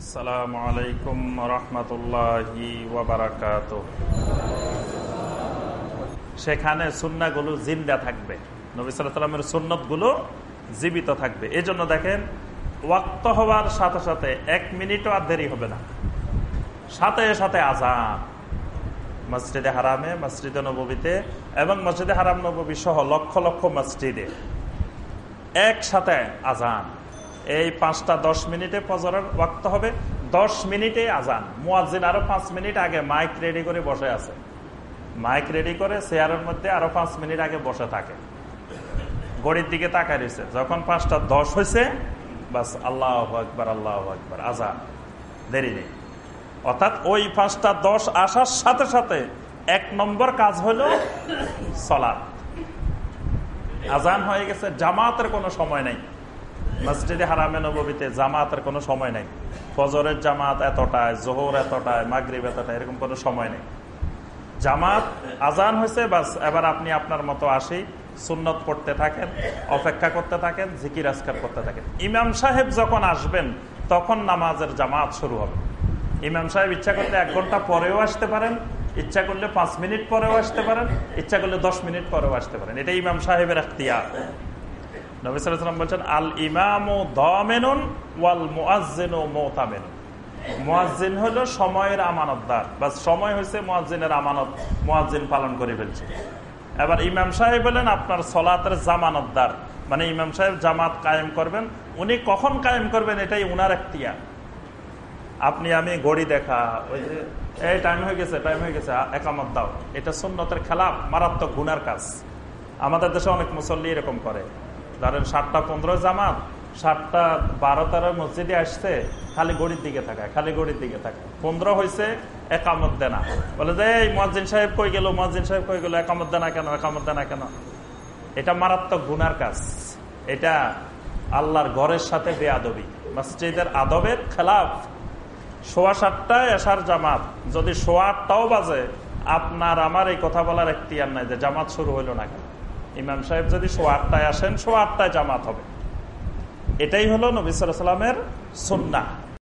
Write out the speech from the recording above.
আসসালামু আলাইকুম রহমতুল্লাহি জিন্দা থাকবে। নবী সাল্লামের সুন্নতগুলো জীবিত থাকবে। এই জন্য দেখেন, ওয়াক্ত হওয়ার সাথে সাথে এক মিনিটও আর দেরি হবে না। সাথে সাথে আজান মসজিদে হারামে, মসজিদে নবীতে এবং মসজিদে হারাম নবী সহ লক্ষ লক্ষ মসজিদে একসাথে আজান এই পাঁচটা দশ মিনিটে ফজরের ওয়াক্ত হবে। দশ মিনিটে আজান। মুয়াজিন আরও পাঁচ মিনিট আগে মাইক রেডি করে বসে আছে। মাইক রেডি করে চেয়ারের মধ্যে আরও পাঁচ মিনিট আগে বসে থাকে। গড়ির দিকে তাকায় রয়েছে। যখন পাঁচটা দশ হয়েছে, বাস আল্লাহ আকবর আল্লাহ আকবর, আজান। দেরি নেই। অর্থাৎ ওই পাঁচটা দশ আসার সাথে সাথে এক নম্বর কাজ হলো সলাদ আজান হয়ে গেছে, জামাতের কোনো সময় নেই। মসজিদে হারামে নবীতে জামাতের কোনো সময় নেই। ফজরের জামাত এতটায়, জোহর এতটায়, মাগরীব এতটায়, এরকম কোনো সময় নেই। জামাত আজান হয়েছে, বাস এবার আপনি আপনার মতো আসি, সুন্নত পড়তে থাকেন, অপেক্ষা করতে থাকেন, জিকির আজকার করতে থাকেন। ইমাম সাহেব যখন আসবেন, তখন নামাজের জামাত শুরু হবে। ইমাম সাহেব ইচ্ছা করলে এক ঘণ্টা পরেও আসতে পারেন, ইচ্ছা করলে পাঁচ মিনিট পরেও আসতে পারেন, ইচ্ছা করলে দশ মিনিট পরেও আসতে পারেন। এটা ইমাম সাহেবের এখতিয়ার। নবী বলছেন, আল ইমাম দমেনুন ওয়াল মুআজ্জিন ও মৌতামেনুন। মুআজ্জিন হলো সময়ের আমানতদার। বা সময় হয়েছে মুআজ্জিনের আমানত, মুআজ্জিন পালন করে ফেলছে। এবার ইমাম সাহেব বলেন, আপনার সলাতের জামানতদার। মানে ইমাম সাহেব জামাত কায়েম করবেন, উনি কখন কায়েম করবেন এটাই উনার এখতিয়ার। আপনি, আমি গড়ি দেখা, ওই যে, এই টাইম হয়ে গেছে টাইম হয়ে গেছে, একামত দাও। এটা সুন্নতের খেলা মারাত্মক গুনার কাজ। আমাদের দেশে অনেক মুসল্লি এরকম করে। ধরেন সাতটা পনেরো জামাত, সাতটা বারো তেরো মসজিদে আসছে, খালি গড়ির দিকে থাকায়, খালি গড়ির দিকে থাকে পনেরো হয়েছে একামত দেনা। বলে যে, এই মসজিদ সাহেব কই গেল মসজিদ সাহেব কই গেল, একামত দেনা কেন, একামত দেনা কেন? এটা মারাত্মক গুনার কাজ। এটা আল্লাহর ঘরের সাথে বেআবি মসজিদের আদবের খেলাফ। সোয়া সাতটায় এসার জামাত, যদি সোয়া আটটাও বাজে, আপনার আমার এই কথা বলার একটি আর নাই যে জামাত শুরু হইল না কেন। ইমাম সাহেব যদি সোয়া আটটায় আসেন সোয়া আটটায় জামাত হবে। এটাই হলো নবী সাল্লামের সুন্না